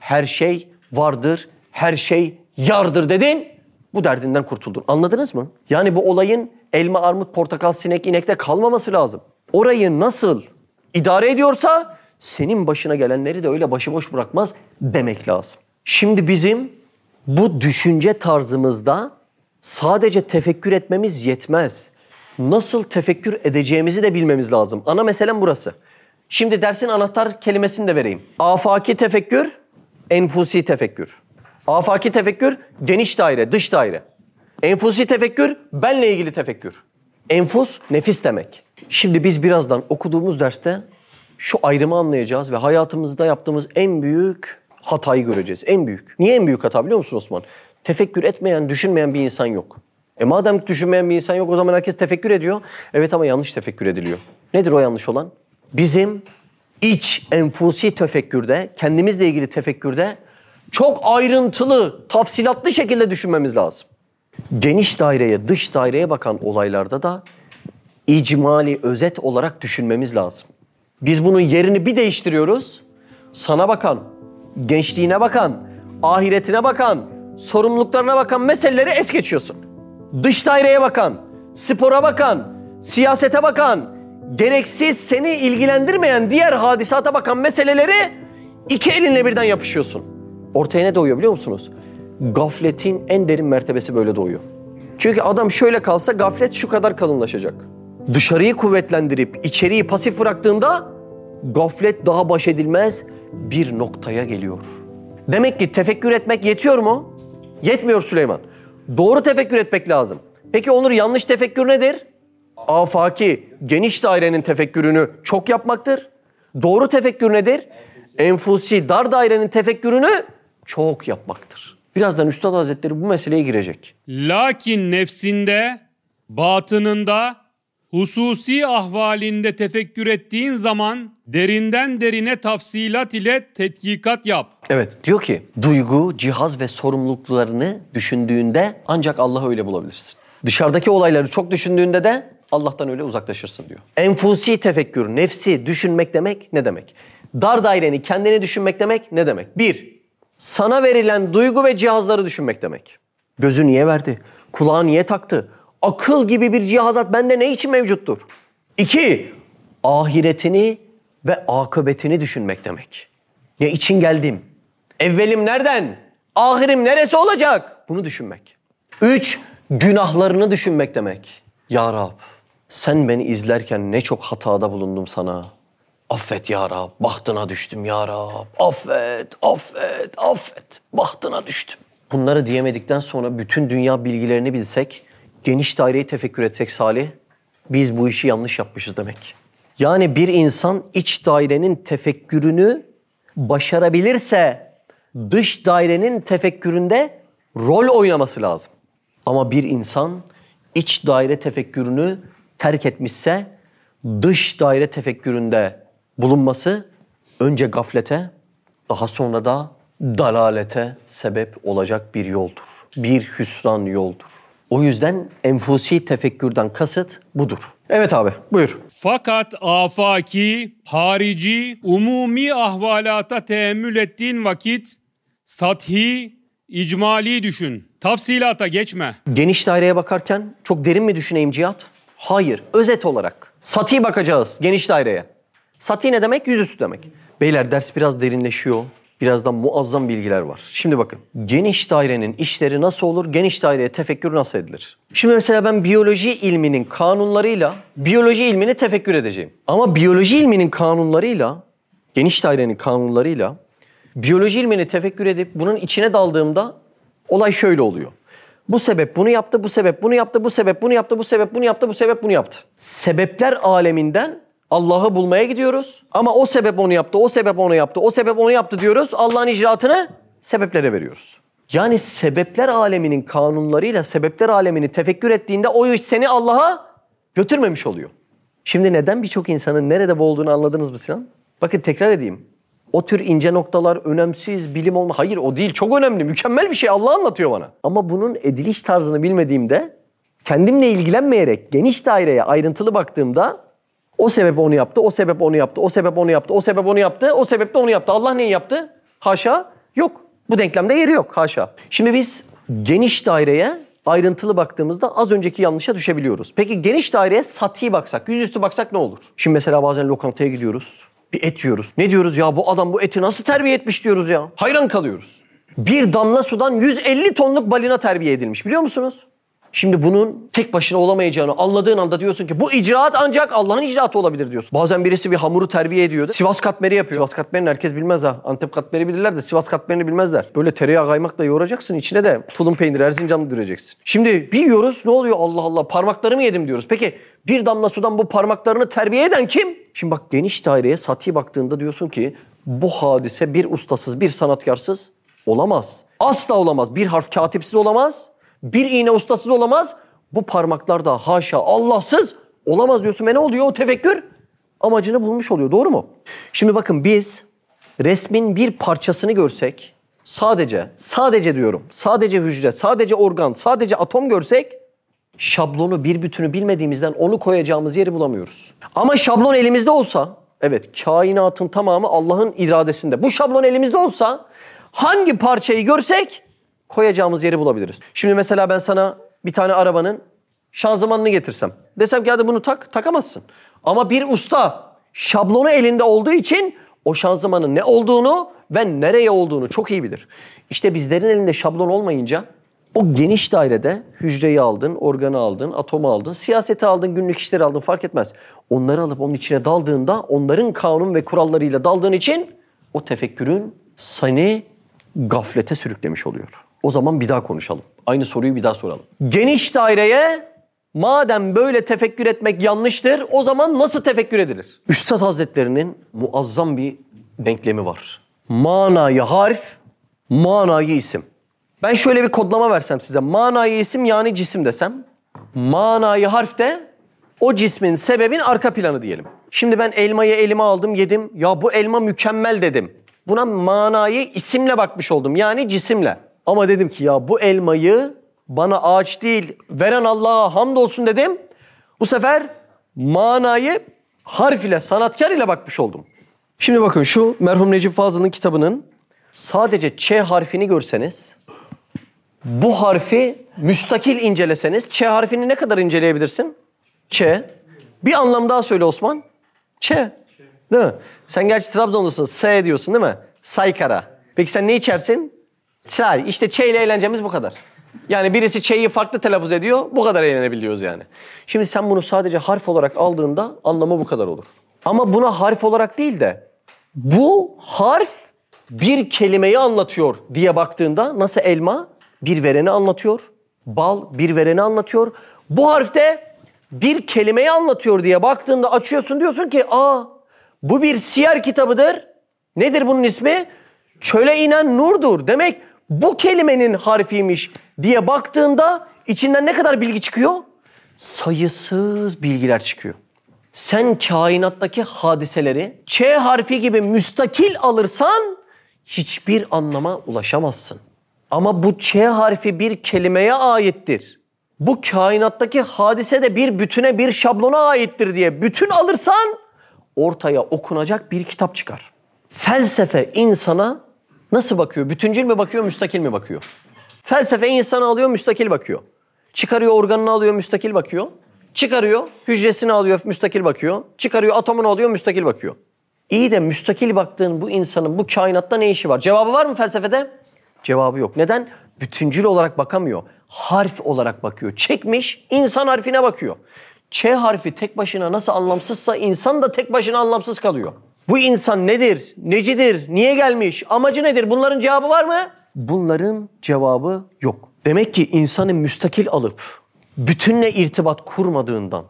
her şey vardır, her şey yardır dedin. Bu derdinden kurtuldun. Anladınız mı? Yani bu olayın elma, armut, portakal, sinek, inekte kalmaması lazım. Orayı nasıl idare ediyorsa senin başına gelenleri de öyle başıboş bırakmaz demek lazım. Şimdi bizim bu düşünce tarzımızda sadece tefekkür etmemiz yetmez. Nasıl tefekkür edeceğimizi de bilmemiz lazım. Ana meselem burası. Şimdi dersin anahtar kelimesini de vereyim. Afaki tefekkür, enfusi tefekkür. Afaki tefekkür geniş daire, dış daire. Enfusi tefekkür benle ilgili tefekkür. Enfus nefis demek. Şimdi biz birazdan okuduğumuz derste şu ayrımı anlayacağız ve hayatımızda yaptığımız en büyük hatayı göreceğiz. En büyük. Niye en büyük hata biliyor musun Osman? Tefekkür etmeyen, düşünmeyen bir insan yok. E madem düşünmeyen bir insan yok o zaman herkes tefekkür ediyor. Evet ama yanlış tefekkür ediliyor. Nedir o yanlış olan? Bizim iç enfusi tefekkürde, kendimizle ilgili tefekkürde çok ayrıntılı, tafsilatlı şekilde düşünmemiz lazım. Geniş daireye, dış daireye bakan olaylarda da icmali, özet olarak düşünmemiz lazım. Biz bunun yerini bir değiştiriyoruz. Sana bakan, gençliğine bakan, ahiretine bakan, sorumluluklarına bakan meseleleri es geçiyorsun. Dış daireye bakan, spora bakan, siyasete bakan, gereksiz seni ilgilendirmeyen diğer hadisata bakan meseleleri iki elinle birden yapışıyorsun. Ortaya ne doğuyor biliyor musunuz? Gafletin en derin mertebesi böyle doğuyor. Çünkü adam şöyle kalsa gaflet şu kadar kalınlaşacak. Dışarıyı kuvvetlendirip içeriği pasif bıraktığında gaflet daha baş edilmez bir noktaya geliyor. Demek ki tefekkür etmek yetiyor mu? Yetmiyor Süleyman. Doğru tefekkür etmek lazım. Peki Onur yanlış tefekkür nedir? Afaki, geniş dairenin tefekkürünü çok yapmaktır. Doğru tefekkür nedir? Enfusi, dar dairenin tefekkürünü çok yapmaktır. Birazdan Üstad Hazretleri bu meseleye girecek. Lakin nefsinde, batınında, hususi ahvalinde tefekkür ettiğin zaman derinden derine tafsilat ile tetkikat yap. Evet diyor ki duygu, cihaz ve sorumluluklarını düşündüğünde ancak Allah'ı öyle bulabilirsin. Dışarıdaki olayları çok düşündüğünde de Allah'tan öyle uzaklaşırsın diyor. Enfusi tefekkür, nefsi düşünmek demek ne demek? Dar daireni kendini düşünmek demek ne demek? Bir, sana verilen duygu ve cihazları düşünmek demek. Gözü niye verdi? Kulağı niye taktı? Akıl gibi bir cihazat bende ne için mevcuttur? İki, ahiretini ve akıbetini düşünmek demek. Ne için geldim? Evvelim nereden? Ahirim neresi olacak? Bunu düşünmek. Üç, günahlarını düşünmek demek. Ya Rab, sen beni izlerken ne çok hatada bulundum sana. Affet ya Rab, bahtına düştüm ya Rab. Affet, affet, affet. Bahtına düştüm. Bunları diyemedikten sonra bütün dünya bilgilerini bilsek, geniş daireyi tefekkür etsek Salih, biz bu işi yanlış yapmışız demek. Yani bir insan iç dairenin tefekkürünü başarabilirse dış dairenin tefekküründe rol oynaması lazım. Ama bir insan iç daire tefekkürünü terk etmişse dış daire tefekküründe bulunması önce gaflete daha sonra da dalalete sebep olacak bir yoldur. Bir hüsran yoldur. O yüzden enfusi tefekkürden kasıt budur. Evet abi buyur. Fakat afaki, harici, umumi ahvalata teemmül ettiğin vakit sathi, icmali düşün. Tafsilata geçme. Geniş daireye bakarken çok derin mi düşüneyim Cihat? Hayır, özet olarak. Sati bakacağız geniş daireye. Sati ne demek? Yüzüstü demek. Beyler ders biraz derinleşiyor. Birazdan muazzam bilgiler var. Şimdi bakın. Geniş dairenin işleri nasıl olur? Geniş daireye tefekkür nasıl edilir? Şimdi mesela ben biyoloji ilminin kanunlarıyla biyoloji ilmini tefekkür edeceğim. Ama biyoloji ilminin kanunlarıyla, geniş dairenin kanunlarıyla biyoloji ilmini tefekkür edip bunun içine daldığımda olay şöyle oluyor. Bu sebep bunu yaptı, bu sebep bunu yaptı, bu sebep bunu yaptı, bu sebep bunu yaptı, bu sebep bunu yaptı. Sebepler aleminden Allah'ı bulmaya gidiyoruz. Ama o sebep onu yaptı, o sebep onu yaptı, o sebep onu yaptı diyoruz. Allah'ın icraatını sebeplere veriyoruz. Yani sebepler aleminin kanunlarıyla sebepler alemini tefekkür ettiğinde o iş seni Allah'a götürmemiş oluyor. Şimdi neden birçok insanın nerede boğulduğunu anladınız mı Sinan? Bakın tekrar edeyim. O tür ince noktalar önemsiz, bilim olma. Hayır o değil. Çok önemli. Mükemmel bir şey. Allah anlatıyor bana. Ama bunun ediliş tarzını bilmediğimde kendimle ilgilenmeyerek geniş daireye ayrıntılı baktığımda o sebep onu yaptı, o sebep onu yaptı, o sebep onu yaptı, o sebep onu yaptı, o sebep de onu yaptı. Allah neyi yaptı? Haşa yok. Bu denklemde yeri yok haşa. Şimdi biz geniş daireye ayrıntılı baktığımızda az önceki yanlışa düşebiliyoruz. Peki geniş daireye sati baksak, yüzüstü baksak ne olur? Şimdi mesela bazen lokantaya gidiyoruz. Bir et yiyoruz. Ne diyoruz ya bu adam bu eti nasıl terbiye etmiş diyoruz ya. Hayran kalıyoruz. Bir damla sudan 150 tonluk balina terbiye edilmiş biliyor musunuz? Şimdi bunun tek başına olamayacağını anladığın anda diyorsun ki bu icraat ancak Allah'ın icraatı olabilir diyorsun. Bazen birisi bir hamuru terbiye ediyordu. Sivas katmeri yapıyor. Sivas katmerini herkes bilmez ha. Antep katmeri bilirler de Sivas katmerini bilmezler. Böyle tereyağı kaymakla yoğuracaksın. içine de tulum peyniri Erzincanlı düreceksin. Şimdi bir yiyoruz ne oluyor Allah Allah parmaklarımı yedim diyoruz. Peki bir damla sudan bu parmaklarını terbiye eden kim? Şimdi bak geniş daireye sati baktığında diyorsun ki bu hadise bir ustasız bir sanatkarsız olamaz. Asla olamaz. Bir harf katipsiz olamaz. Bir iğne ustasız olamaz. Bu parmaklar da haşa Allahsız olamaz diyorsun. Ve ne oluyor o tefekkür? Amacını bulmuş oluyor. Doğru mu? Şimdi bakın biz resmin bir parçasını görsek sadece, sadece diyorum, sadece hücre, sadece organ, sadece atom görsek şablonu bir bütünü bilmediğimizden onu koyacağımız yeri bulamıyoruz. Ama şablon elimizde olsa, evet kainatın tamamı Allah'ın iradesinde. Bu şablon elimizde olsa hangi parçayı görsek koyacağımız yeri bulabiliriz. Şimdi mesela ben sana bir tane arabanın şanzımanını getirsem. Desem ki hadi bunu tak, takamazsın. Ama bir usta şablonu elinde olduğu için o şanzımanın ne olduğunu ve nereye olduğunu çok iyi bilir. İşte bizlerin elinde şablon olmayınca o geniş dairede hücreyi aldın, organı aldın, atomu aldın, siyaseti aldın, günlük işleri aldın fark etmez. Onları alıp onun içine daldığında onların kanun ve kurallarıyla daldığın için o tefekkürün seni gaflete sürüklemiş oluyor. O zaman bir daha konuşalım. Aynı soruyu bir daha soralım. Geniş daireye madem böyle tefekkür etmek yanlıştır o zaman nasıl tefekkür edilir? Üstad Hazretlerinin muazzam bir denklemi var. Manayı harf, manayı isim. Ben şöyle bir kodlama versem size. Manayı isim yani cisim desem. Manayı harf de o cismin sebebin arka planı diyelim. Şimdi ben elmayı elime aldım yedim. Ya bu elma mükemmel dedim. Buna manayı isimle bakmış oldum. Yani cisimle. Ama dedim ki ya bu elmayı bana ağaç değil veren Allah'a hamdolsun dedim. Bu sefer manayı harf ile sanatkar ile bakmış oldum. Şimdi bakın şu merhum Necip Fazıl'ın kitabının sadece Ç harfini görseniz bu harfi müstakil inceleseniz Ç harfini ne kadar inceleyebilirsin? Ç. Bir anlam daha söyle Osman. Ç. Değil mi? Sen gerçi Trabzonlusun. S diyorsun değil mi? Saykara. Peki sen ne içersin? Çay. İşte Ç ile eğlencemiz bu kadar. Yani birisi Ç'yi farklı telaffuz ediyor. Bu kadar eğlenebiliyoruz yani. Şimdi sen bunu sadece harf olarak aldığında anlamı bu kadar olur. Ama buna harf olarak değil de bu harf bir kelimeyi anlatıyor diye baktığında nasıl elma bir vereni anlatıyor. Bal bir vereni anlatıyor. Bu harfte bir kelimeyi anlatıyor diye baktığında açıyorsun diyorsun ki aa bu bir siyer kitabıdır. Nedir bunun ismi? Çöle inen nurdur. Demek bu kelimenin harfiymiş diye baktığında içinden ne kadar bilgi çıkıyor? Sayısız bilgiler çıkıyor. Sen kainattaki hadiseleri Ç harfi gibi müstakil alırsan hiçbir anlama ulaşamazsın. Ama bu Ç harfi bir kelimeye aittir. Bu kainattaki hadise de bir bütüne, bir şablona aittir diye bütün alırsan ortaya okunacak bir kitap çıkar. Felsefe insana nasıl bakıyor? Bütüncül mü bakıyor, müstakil mi bakıyor? Felsefe insanı alıyor, müstakil bakıyor. Çıkarıyor organını alıyor, müstakil bakıyor. Çıkarıyor, hücresini alıyor, müstakil bakıyor. Çıkarıyor, atomunu alıyor, müstakil bakıyor. İyi de müstakil baktığın bu insanın bu kainatta ne işi var? Cevabı var mı felsefede? Cevabı yok. Neden? Bütüncül olarak bakamıyor. Harf olarak bakıyor. Çekmiş, insan harfine bakıyor. Ç harfi tek başına nasıl anlamsızsa insan da tek başına anlamsız kalıyor. Bu insan nedir? Necidir? Niye gelmiş? Amacı nedir? Bunların cevabı var mı? Bunların cevabı yok. Demek ki insanı müstakil alıp bütünle irtibat kurmadığından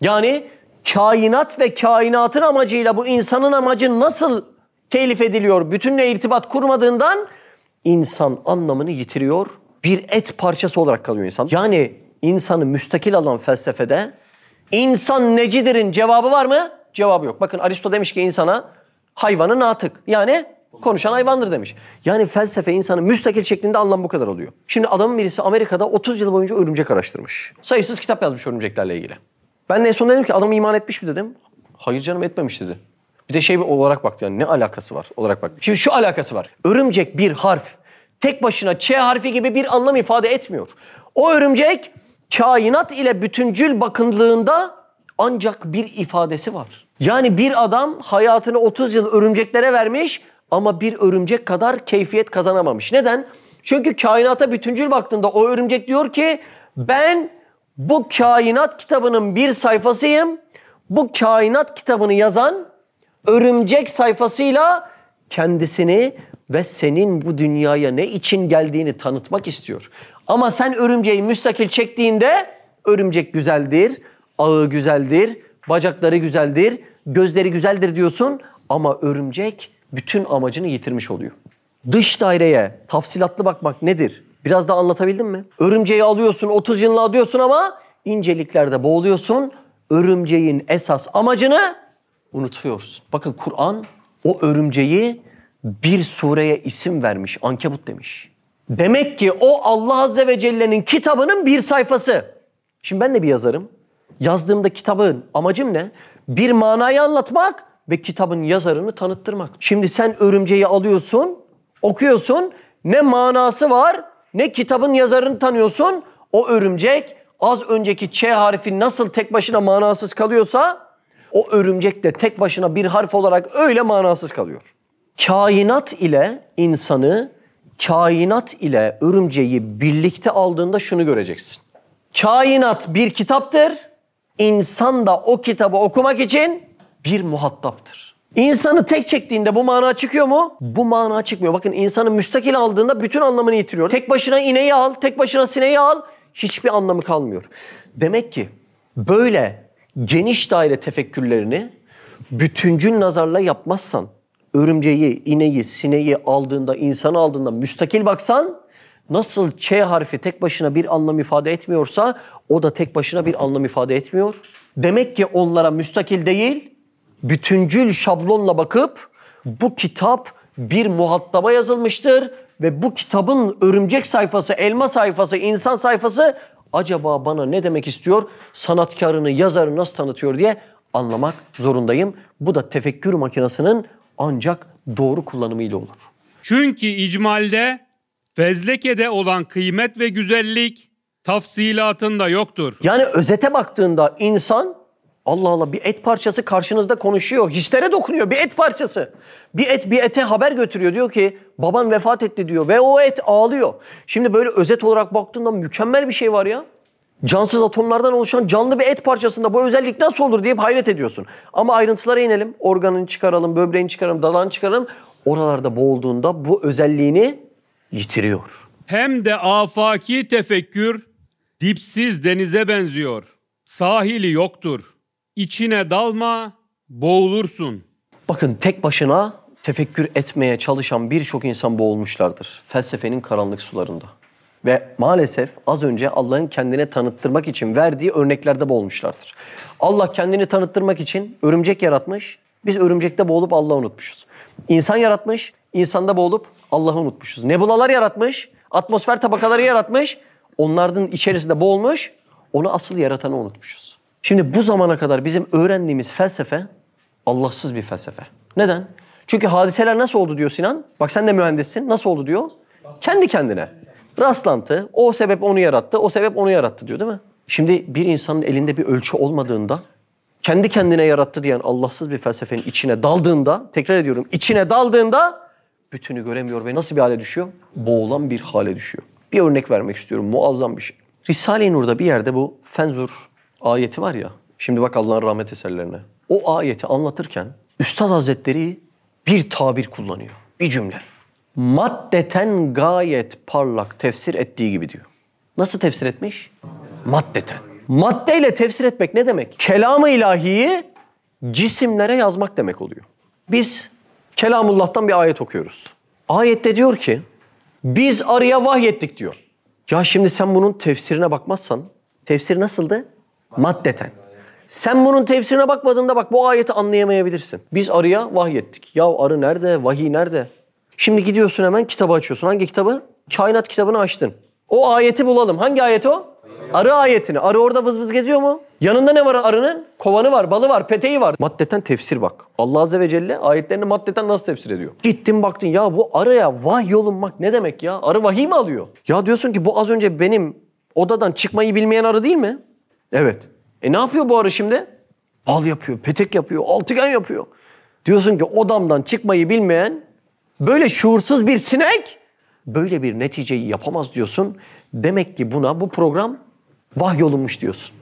yani kainat ve kainatın amacıyla bu insanın amacı nasıl telif ediliyor bütünle irtibat kurmadığından insan anlamını yitiriyor. Bir et parçası olarak kalıyor insan. Yani insanı müstakil alan felsefede insan necidir'in cevabı var mı? Cevabı yok. Bakın Aristo demiş ki insana hayvanı natık. Yani konuşan hayvandır demiş. Yani felsefe insanı müstakil şeklinde anlam bu kadar oluyor. Şimdi adamın birisi Amerika'da 30 yıl boyunca örümcek araştırmış. Sayısız kitap yazmış örümceklerle ilgili. Ben de en son dedim ki adam iman etmiş mi dedim. Hayır canım etmemiş dedi. Bir de şey olarak baktı yani ne alakası var olarak bak. Şimdi şu alakası var. Örümcek bir harf tek başına Ç harfi gibi bir anlam ifade etmiyor. O örümcek kainat ile bütüncül bakındığında ancak bir ifadesi var. Yani bir adam hayatını 30 yıl örümceklere vermiş ama bir örümcek kadar keyfiyet kazanamamış. Neden? Çünkü kainata bütüncül baktığında o örümcek diyor ki ben bu kainat kitabının bir sayfasıyım. Bu kainat kitabını yazan örümcek sayfasıyla kendisini ve senin bu dünyaya ne için geldiğini tanıtmak istiyor. Ama sen örümceği müstakil çektiğinde örümcek güzeldir, ağı güzeldir, bacakları güzeldir, gözleri güzeldir diyorsun ama örümcek bütün amacını yitirmiş oluyor. Dış daireye tafsilatlı bakmak nedir? Biraz da anlatabildim mi? Örümceği alıyorsun, 30 yılını alıyorsun ama inceliklerde boğuluyorsun. Örümceğin esas amacını unutuyorsun. Bakın Kur'an o örümceği bir sureye isim vermiş. Ankebut demiş. Demek ki o Allah Azze ve Celle'nin kitabının bir sayfası. Şimdi ben de bir yazarım. Yazdığımda kitabın amacım ne? Bir manayı anlatmak ve kitabın yazarını tanıttırmak. Şimdi sen örümceği alıyorsun, okuyorsun. Ne manası var ne kitabın yazarını tanıyorsun. O örümcek az önceki Ç harfi nasıl tek başına manasız kalıyorsa o örümcek de tek başına bir harf olarak öyle manasız kalıyor. Kainat ile insanı, kainat ile örümceği birlikte aldığında şunu göreceksin. Kainat bir kitaptır. İnsan da o kitabı okumak için bir muhataptır. İnsanı tek çektiğinde bu mana çıkıyor mu? Bu mana çıkmıyor. Bakın insanı müstakil aldığında bütün anlamını yitiriyor. Tek başına ineği al, tek başına sineği al. Hiçbir anlamı kalmıyor. Demek ki böyle geniş daire tefekkürlerini bütüncül nazarla yapmazsan, örümceği, ineği, sineği aldığında, insanı aldığında müstakil baksan, nasıl Ç harfi tek başına bir anlam ifade etmiyorsa, o da tek başına bir anlam ifade etmiyor. Demek ki onlara müstakil değil, bütüncül şablonla bakıp bu kitap bir muhataba yazılmıştır ve bu kitabın örümcek sayfası, elma sayfası, insan sayfası acaba bana ne demek istiyor? Sanatkarını, yazarı nasıl tanıtıyor diye anlamak zorundayım. Bu da tefekkür makinesinin ancak doğru kullanımıyla olur. Çünkü icmalde fezlekede olan kıymet ve güzellik tafsilatında yoktur. Yani özete baktığında insan Allah Allah bir et parçası karşınızda konuşuyor. Hislere dokunuyor bir et parçası. Bir et bir ete haber götürüyor. Diyor ki baban vefat etti diyor ve o et ağlıyor. Şimdi böyle özet olarak baktığında mükemmel bir şey var ya. Cansız atomlardan oluşan canlı bir et parçasında bu özellik nasıl olur diye hayret ediyorsun. Ama ayrıntılara inelim. Organını çıkaralım, böbreğini çıkaralım, dalağını çıkaralım. Oralarda boğulduğunda bu özelliğini yitiriyor. Hem de afaki tefekkür dipsiz denize benziyor. Sahili yoktur. İçine dalma, boğulursun. Bakın tek başına tefekkür etmeye çalışan birçok insan boğulmuşlardır. Felsefenin karanlık sularında. Ve maalesef az önce Allah'ın kendine tanıttırmak için verdiği örneklerde boğulmuşlardır. Allah kendini tanıttırmak için örümcek yaratmış. Biz örümcekte boğulup Allah'ı unutmuşuz. İnsan yaratmış, insanda boğulup Allah'ı unutmuşuz. Nebulalar yaratmış, atmosfer tabakaları yaratmış. Onların içerisinde boğulmuş, onu asıl yaratanı unutmuşuz. Şimdi bu zamana kadar bizim öğrendiğimiz felsefe Allahsız bir felsefe. Neden? Çünkü hadiseler nasıl oldu diyor Sinan. Bak sen de mühendissin. Nasıl oldu diyor? Kendi kendine. Rastlantı. O sebep onu yarattı. O sebep onu yarattı diyor değil mi? Şimdi bir insanın elinde bir ölçü olmadığında kendi kendine yarattı diyen Allahsız bir felsefenin içine daldığında, tekrar ediyorum, içine daldığında bütünü göremiyor ve nasıl bir hale düşüyor? Boğulan bir hale düşüyor. Bir örnek vermek istiyorum. Muazzam bir şey. Risale-i Nur'da bir yerde bu fenzur ayeti var ya. Şimdi bak Allah'ın rahmet eserlerine. O ayeti anlatırken Üstad Hazretleri bir tabir kullanıyor. Bir cümle. Maddeten gayet parlak tefsir ettiği gibi diyor. Nasıl tefsir etmiş? Maddeten. Maddeyle tefsir etmek ne demek? Kelamı ilahiyi cisimlere yazmak demek oluyor. Biz Kelamullah'tan bir ayet okuyoruz. Ayette diyor ki biz arıya vahyettik diyor. Ya şimdi sen bunun tefsirine bakmazsan tefsir nasıldı? Maddeten. Sen bunun tefsirine bakmadığında bak bu ayeti anlayamayabilirsin. Biz arıya vahyettik. Ya arı nerede? Vahiy nerede? Şimdi gidiyorsun hemen kitabı açıyorsun. Hangi kitabı? Kainat kitabını açtın. O ayeti bulalım. Hangi ayet o? Arı ayetini. Arı orada vız vız geziyor mu? Yanında ne var arının? Kovanı var, balı var, peteği var. Maddeten tefsir bak. Allah Azze ve Celle ayetlerini maddeten nasıl tefsir ediyor? Gittin baktın ya bu arıya vahiy olunmak ne demek ya? Arı vahiy mi alıyor? Ya diyorsun ki bu az önce benim odadan çıkmayı bilmeyen arı değil mi? Evet. E ne yapıyor bu arı şimdi? Bal yapıyor, petek yapıyor, altıgen yapıyor. Diyorsun ki odamdan çıkmayı bilmeyen böyle şuursuz bir sinek böyle bir neticeyi yapamaz diyorsun. Demek ki buna bu program vahyolunmuş diyorsun.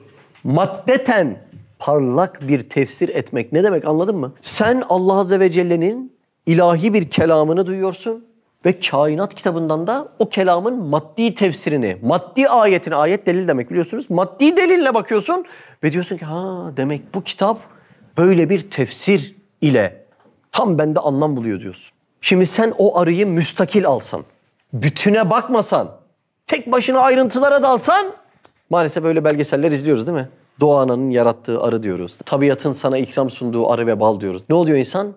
Maddeten parlak bir tefsir etmek ne demek anladın mı? Sen Allah Azze ve Celle'nin ilahi bir kelamını duyuyorsun ve kainat kitabından da o kelamın maddi tefsirini, maddi ayetini, ayet delil demek biliyorsunuz. Maddi delille bakıyorsun ve diyorsun ki ha demek bu kitap böyle bir tefsir ile tam bende anlam buluyor diyorsun. Şimdi sen o arıyı müstakil alsan, bütüne bakmasan, tek başına ayrıntılara dalsan maalesef böyle belgeseller izliyoruz değil mi? Doğa ananın yarattığı arı diyoruz. Tabiatın sana ikram sunduğu arı ve bal diyoruz. Ne oluyor insan?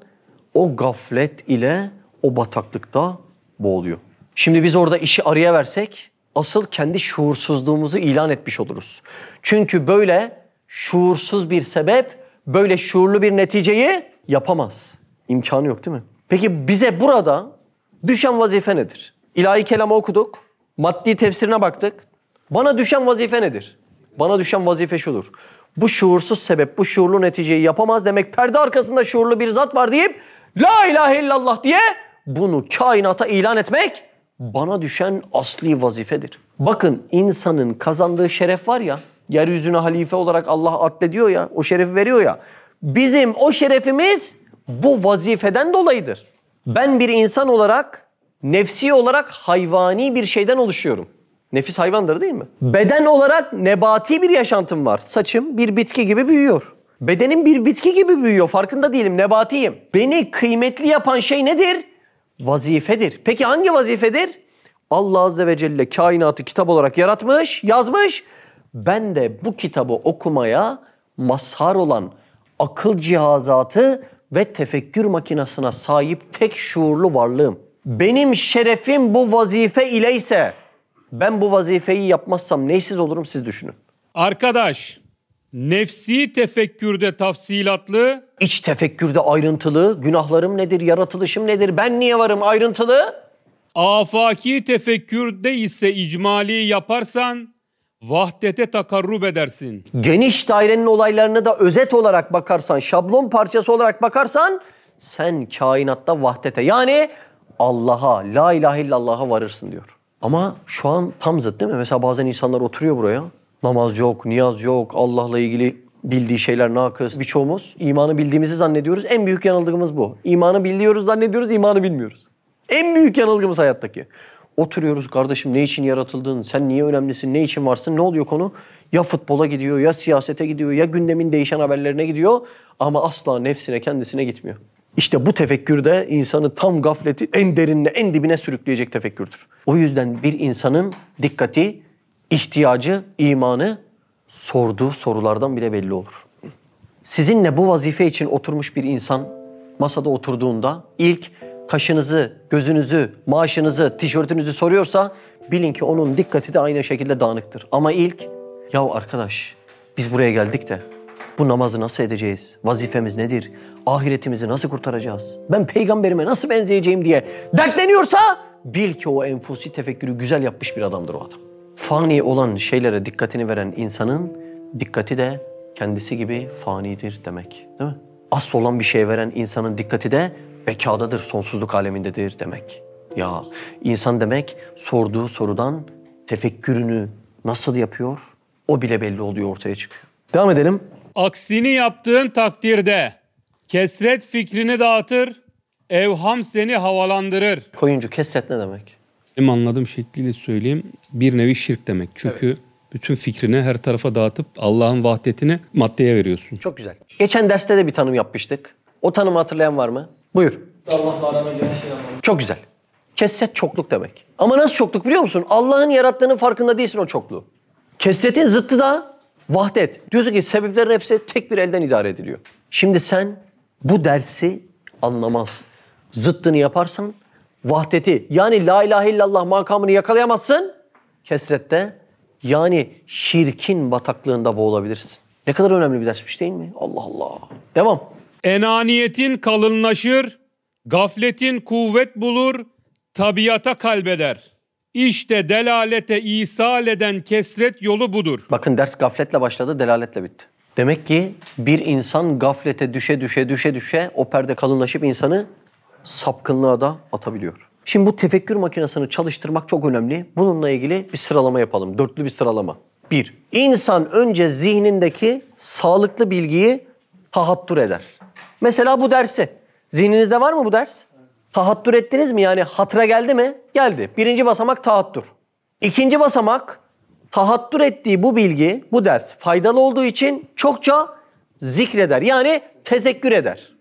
O gaflet ile o bataklıkta boğuluyor. Şimdi biz orada işi arıya versek asıl kendi şuursuzluğumuzu ilan etmiş oluruz. Çünkü böyle şuursuz bir sebep böyle şuurlu bir neticeyi yapamaz. İmkanı yok değil mi? Peki bize burada düşen vazife nedir? İlahi kelamı okuduk. Maddi tefsirine baktık. Bana düşen vazife nedir? Bana düşen vazife şudur. Bu şuursuz sebep, bu şuurlu neticeyi yapamaz demek perde arkasında şuurlu bir zat var deyip La ilahe illallah diye bunu kainata ilan etmek bana düşen asli vazifedir. Bakın insanın kazandığı şeref var ya, yeryüzüne halife olarak Allah addediyor ya, o şerefi veriyor ya. Bizim o şerefimiz bu vazifeden dolayıdır. Ben bir insan olarak, nefsi olarak hayvani bir şeyden oluşuyorum. Nefis hayvandır değil mi? Beden olarak nebati bir yaşantım var. Saçım bir bitki gibi büyüyor. Bedenim bir bitki gibi büyüyor. Farkında değilim. Nebatiyim. Beni kıymetli yapan şey nedir? Vazifedir. Peki hangi vazifedir? Allah Azze ve Celle kainatı kitap olarak yaratmış, yazmış. Ben de bu kitabı okumaya mazhar olan akıl cihazatı ve tefekkür makinesine sahip tek şuurlu varlığım. Benim şerefim bu vazife ile ise ben bu vazifeyi yapmazsam neysiz olurum siz düşünün. Arkadaş, nefsi tefekkürde tafsilatlı, İç tefekkürde ayrıntılı, günahlarım nedir, yaratılışım nedir, ben niye varım ayrıntılı. afaki tefekkürde ise icmali yaparsan vahdete takarrub edersin. Geniş dairenin olaylarını da özet olarak bakarsan, şablon parçası olarak bakarsan sen kainatta vahdete yani Allah'a, la ilahe illallah'a varırsın diyor. Ama şu an tam zıt değil mi? Mesela bazen insanlar oturuyor buraya. Namaz yok, niyaz yok, Allah'la ilgili bildiği şeyler nakıs. Birçoğumuz imanı bildiğimizi zannediyoruz. En büyük yanıldığımız bu. İmanı biliyoruz zannediyoruz, imanı bilmiyoruz. En büyük yanılgımız hayattaki. Oturuyoruz kardeşim ne için yaratıldın, sen niye önemlisin, ne için varsın, ne oluyor konu? Ya futbola gidiyor, ya siyasete gidiyor, ya gündemin değişen haberlerine gidiyor ama asla nefsine, kendisine gitmiyor. İşte bu tefekkürde insanı tam gafleti en derinine, en dibine sürükleyecek tefekkürdür. O yüzden bir insanın dikkati, ihtiyacı, imanı sorduğu sorulardan bile belli olur. Sizinle bu vazife için oturmuş bir insan masada oturduğunda ilk kaşınızı, gözünüzü, maaşınızı, tişörtünüzü soruyorsa bilin ki onun dikkati de aynı şekilde dağınıktır. Ama ilk ya arkadaş biz buraya geldik de bu namazı nasıl edeceğiz? Vazifemiz nedir? Ahiretimizi nasıl kurtaracağız? Ben peygamberime nasıl benzeyeceğim diye dertleniyorsa bil ki o enfusi tefekkürü güzel yapmış bir adamdır o adam. Fani olan şeylere dikkatini veren insanın dikkati de kendisi gibi fanidir demek. Değil mi? Asıl olan bir şeye veren insanın dikkati de bekadadır, sonsuzluk alemindedir demek. Ya insan demek sorduğu sorudan tefekkürünü nasıl yapıyor o bile belli oluyor ortaya çıkıyor. Devam edelim. Aksini yaptığın takdirde kesret fikrini dağıtır, evham seni havalandırır. Koyuncu kesret ne demek? Benim anladığım şekliyle söyleyeyim. Bir nevi şirk demek. Çünkü bütün fikrini her tarafa dağıtıp Allah'ın vahdetini maddeye veriyorsun. Çok güzel. Geçen derste de bir tanım yapmıştık. O tanımı hatırlayan var mı? Buyur. Allah'la arana giren şey anlamı. Çok güzel. Kesret çokluk demek. Ama nasıl çokluk biliyor musun? Allah'ın yarattığının farkında değilsin o çokluğu. Kesretin zıttı da vahdet. Diyorsun ki sebeplerin hepsi tek bir elden idare ediliyor. Şimdi sen bu dersi anlamaz. Zıttını yaparsan vahdeti yani la ilahe illallah makamını yakalayamazsın. Kesrette yani şirkin bataklığında boğulabilirsin. Ne kadar önemli bir dersmiş değil mi? Allah Allah. Devam. Enaniyetin kalınlaşır, gafletin kuvvet bulur, tabiata kalbeder. İşte delalete isal eden kesret yolu budur. Bakın ders gafletle başladı, delaletle bitti. Demek ki bir insan gaflete düşe düşe düşe düşe o perde kalınlaşıp insanı sapkınlığa da atabiliyor. Şimdi bu tefekkür makinesini çalıştırmak çok önemli. Bununla ilgili bir sıralama yapalım. Dörtlü bir sıralama. Bir, insan önce zihnindeki sağlıklı bilgiyi tahattür eder. Mesela bu dersi. Zihninizde var mı bu ders? Tahattür ettiniz mi? Yani hatıra geldi mi? Geldi. Birinci basamak tahattür. İkinci basamak tahattür ettiği bu bilgi, bu ders faydalı olduğu için çokça zikreder. Yani tezekkür eder.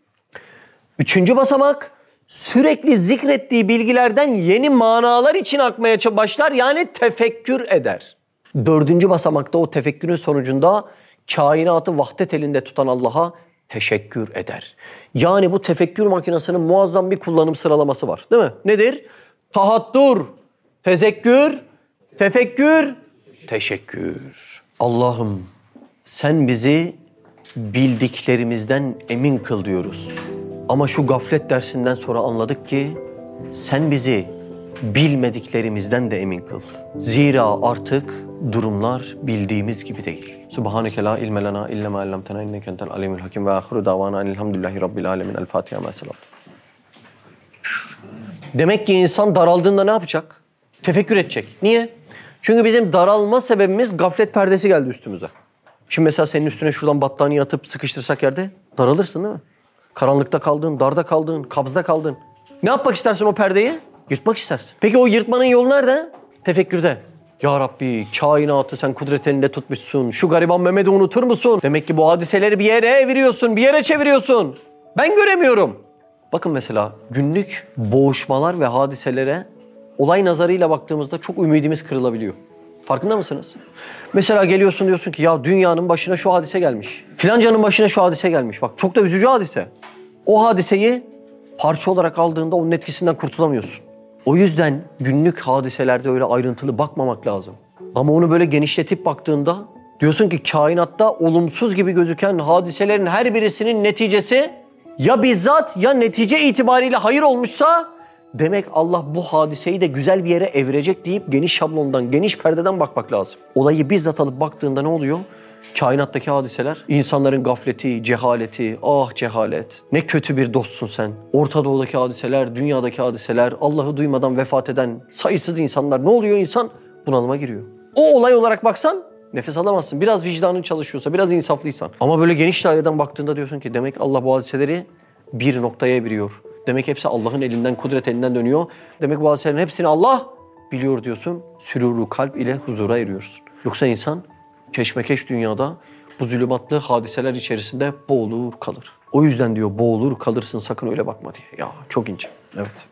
Üçüncü basamak sürekli zikrettiği bilgilerden yeni manalar için akmaya başlar. Yani tefekkür eder. Dördüncü basamakta o tefekkürün sonucunda kainatı vahdet elinde tutan Allah'a teşekkür eder. Yani bu tefekkür makinesinin muazzam bir kullanım sıralaması var. Değil mi? Nedir? Tahattür, tezekkür, tefekkür, teşekkür. Allah'ım sen bizi bildiklerimizden emin kıl diyoruz. Ama şu gaflet dersinden sonra anladık ki sen bizi bilmediklerimizden de emin kıl. Zira artık durumlar bildiğimiz gibi değil. Subhaneke la ilme lena illa ma allamtena inneke entel alimul hakim ve ahiru davana enelhamdülillahi rabbil alemin. El Fatiha ma. Demek ki insan daraldığında ne yapacak? Tefekkür edecek. Niye? Çünkü bizim daralma sebebimiz gaflet perdesi geldi üstümüze. Şimdi mesela senin üstüne şuradan battaniye atıp sıkıştırsak yerde daralırsın değil mi? Karanlıkta kaldın, darda kaldın, kabzda kaldın. Ne yapmak istersin o perdeyi? Yırtmak istersin. Peki o yırtmanın yolu nerede? Tefekkürde. Ya Rabbi kainatı sen kudret elinde tutmuşsun. Şu gariban Mehmet'i unutur musun? Demek ki bu hadiseleri bir yere eviriyorsun, bir yere çeviriyorsun. Ben göremiyorum. Bakın mesela günlük boğuşmalar ve hadiselere olay nazarıyla baktığımızda çok ümidimiz kırılabiliyor. Farkında mısınız? Mesela geliyorsun diyorsun ki ya dünyanın başına şu hadise gelmiş. Filancanın başına şu hadise gelmiş. Bak çok da üzücü hadise. O hadiseyi parça olarak aldığında onun etkisinden kurtulamıyorsun. O yüzden günlük hadiselerde öyle ayrıntılı bakmamak lazım. Ama onu böyle genişletip baktığında diyorsun ki kainatta olumsuz gibi gözüken hadiselerin her birisinin neticesi ya bizzat ya netice itibariyle hayır olmuşsa demek Allah bu hadiseyi de güzel bir yere evirecek deyip geniş şablondan, geniş perdeden bakmak lazım. Olayı bizzat alıp baktığında ne oluyor? Kainattaki hadiseler, insanların gafleti, cehaleti, ah cehalet. Ne kötü bir dostsun sen. Orta Doğu'daki hadiseler, dünyadaki hadiseler, Allah'ı duymadan vefat eden sayısız insanlar. Ne oluyor insan? Bunalıma giriyor. O olay olarak baksan nefes alamazsın. Biraz vicdanın çalışıyorsa, biraz insaflıysan. Ama böyle geniş daireden baktığında diyorsun ki demek Allah bu hadiseleri bir noktaya eviriyor. Demek hepsi Allah'ın elinden, kudret elinden dönüyor. Demek bu hadiselerin hepsini Allah biliyor diyorsun. Süruru kalp ile huzura eriyorsun. Yoksa insan keşmekeş dünyada bu zulümatlı hadiseler içerisinde boğulur kalır. O yüzden diyor boğulur kalırsın sakın öyle bakma diye. Ya çok ince. Evet.